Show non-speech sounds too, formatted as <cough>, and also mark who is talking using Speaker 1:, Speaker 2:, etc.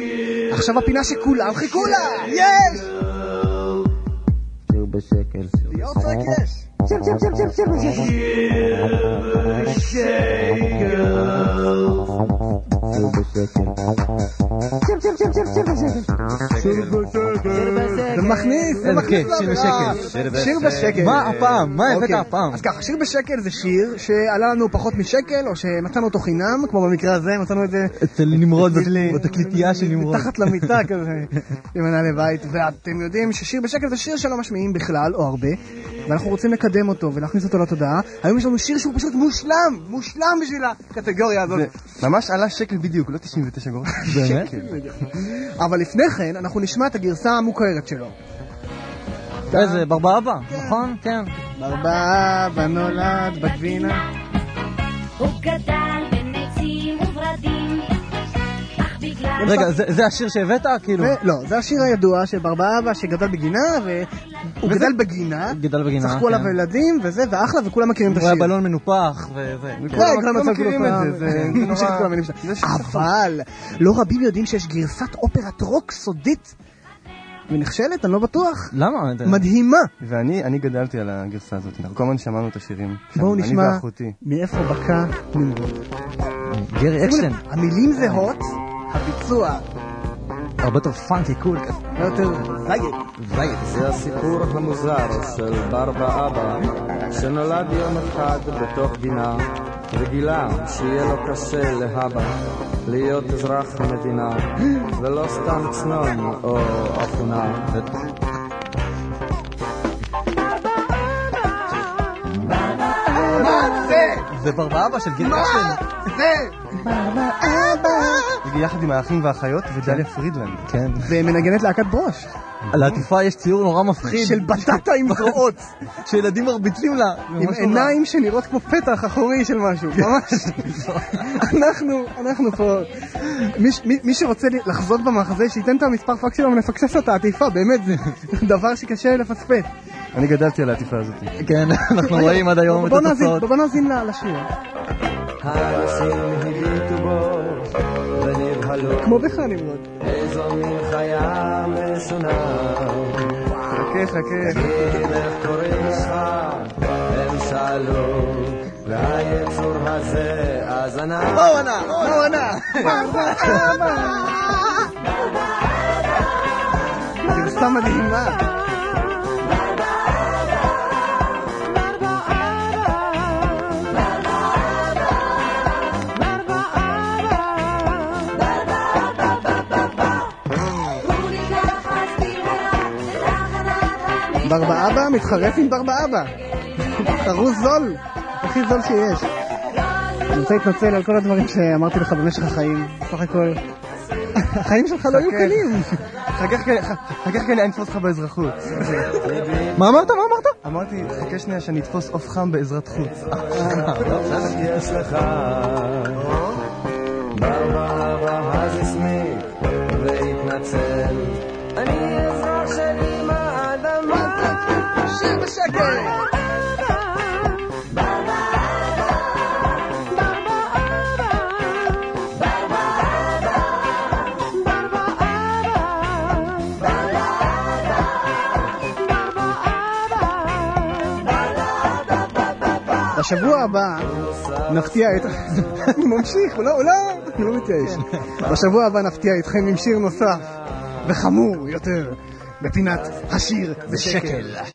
Speaker 1: ככה? עכשיו הפינה שכולם חיכו לה! יש! ליאור צועק יש!
Speaker 2: שיר, שיר, שיר, שיר, שיר בשקל. שיר בשקל. שיר, שיר, שיר, בשקל!
Speaker 1: זה מכניס, זה
Speaker 3: איזה
Speaker 1: מכניס
Speaker 3: כיף, שיר
Speaker 1: לאווירה.
Speaker 3: בשקל.
Speaker 1: שיר בשקל.
Speaker 3: מה הפעם? מה הבאת
Speaker 1: אוקיי,
Speaker 3: הפעם?
Speaker 1: אז ככה, שיר בשקל זה שיר שעלה לנו פחות משקל, או שמצאנו אותו חינם, כמו במקרה הזה, מצאנו את זה
Speaker 3: אצל נמרוד, בתקליטייה של נמרוד.
Speaker 1: מתחת למיטה כזה, עם מנהלי בית, ואתם יודעים ששיר בשקל זה שיר שלא משמיעים בכלל, או הרבה, ואנחנו רוצים לקדם אותו ולהכניס אותו לתודעה. היום יש לנו שיר שהוא פשוט מושלם, מושלם בשביל הקטגוריה הזאת.
Speaker 4: ממש עלה שקל בדיוק, לא 99 אגורות. <laughs>
Speaker 3: באמת?
Speaker 1: אבל לפני כן, אנחנו נשמע את הגרסה המוכרת שלו.
Speaker 3: איזה, ברבאבא, נכון? כן.
Speaker 1: ברבאבא נולד בגבינה.
Speaker 5: הוא גדל בין עצים וורדים.
Speaker 3: רגע, זה- זה השיר שהבאת? כאילו,
Speaker 1: לא, זה השיר הידוע של ברבאבא שגדל בגינה, והוא גדל בגינה,
Speaker 3: גדל בגינה.
Speaker 1: צחקו עליו
Speaker 3: כן.
Speaker 1: ילדים וזה, ואחלה, וכולם מכירים את
Speaker 3: הוא היה
Speaker 1: השיר.
Speaker 3: בלון מנופח, וזה.
Speaker 1: כן, <laughs>
Speaker 4: כולם מכירים את זה, זה-
Speaker 1: כן,
Speaker 4: זה
Speaker 1: ממשיך את
Speaker 4: נורא-
Speaker 1: כל המילים שלה.
Speaker 4: זה ש-
Speaker 1: אבל לא רבים יודעים שיש גרסת אופרת רוק סודית ונכשלת, אני לא בטוח.
Speaker 3: למה?
Speaker 1: מדהימה.
Speaker 4: ואני אני גדלתי על הגרסה הזאת, אנחנו כל הזמן שמענו את השירים.
Speaker 1: בואו נשמע. מאיפה בקע נמרוד.
Speaker 3: גרי אקשטיין.
Speaker 1: המילים זהות, הביצוע
Speaker 3: הרבה יותר פאנקי קול כזה.
Speaker 1: לא יותר זייד.
Speaker 3: זייד.
Speaker 2: זה הסיפור המוזר של בר ואבא, שנולד יום אחד בתוך גינה, וגילה שיהיה לו קשה להבא להיות אזרח המדינה, ולא סתם צנון או אפונה.
Speaker 1: זה?
Speaker 3: ברבאבא
Speaker 1: שלמה
Speaker 3: אקשטיין.
Speaker 1: זה?
Speaker 4: יחד עם האחים והאחיות ודליה פרידלנד.
Speaker 3: כן.
Speaker 1: ומנגנת להקת ברוש.
Speaker 3: על העטיפה יש ציור נורא מפחיד.
Speaker 1: של בטטה עם זרועות.
Speaker 3: שילדים מרביצים לה.
Speaker 1: עם. עיניים שנראות כמו פתח אחורי של משהו, ממש. אנחנו, אנחנו פה, מי, מי, מי שרוצה לחזות במחזה, שייתן את המספר פקס שלו ונפקסס לו את העטיפה, באמת, זה דבר שקשה לפספס.
Speaker 4: אני גדלתי על העטיפה הזאת.
Speaker 3: כן, אנחנו רואים עד היום את התוצאות.
Speaker 1: בוא נאזין לשיר, כמו בך נמרוד.
Speaker 2: איזו מין חיה משונה.
Speaker 4: חכה, חכה.
Speaker 2: תגיד איך קוראים לך? הם שאלו, והיצור הזה אז ענה.
Speaker 1: מה הוא ענה? מה הוא ענה? גרסה מדהימה. ברבאבא מתחרף עם ברבאבא. חרוז זול, הכי זול שיש. אני רוצה להתנצל על כל הדברים שאמרתי לך במשך החיים. בסך הכל, החיים שלך לא היו. קלים.
Speaker 4: חכה, חכה, חכה, חכה, אני אתפוס אותך באזרחות.
Speaker 3: מה אמרת? מה אמרת?
Speaker 4: אמרתי, חכה שנייה שאני אתפוס עוף חם בעזרת חוץ.
Speaker 1: בשקט! בשבוע הבא נפתיע את... הוא ממשיך, הוא לא, לא, הוא לא מתייאש. בשבוע הבא נפתיע אתכם עם שיר נוסף וחמור יותר בפינת השיר בשקל.